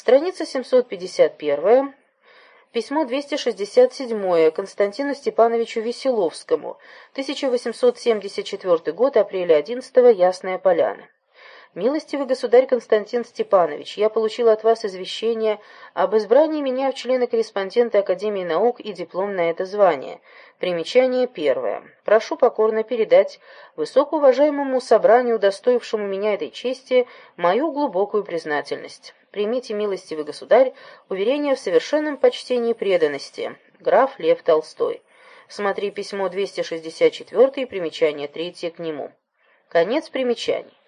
Страница 751, письмо 267 Константину Степановичу Веселовскому, 1874 год, апреля 11 Ясная Поляна. «Милостивый государь Константин Степанович, я получил от вас извещение об избрании меня в члены-корреспондента Академии наук и диплом на это звание. Примечание первое. Прошу покорно передать высокоуважаемому собранию, удостоившему меня этой чести, мою глубокую признательность. Примите, милостивый государь, уверение в совершенном почтении и преданности. Граф Лев Толстой. Смотри письмо 264 и примечание третье к нему. Конец примечаний.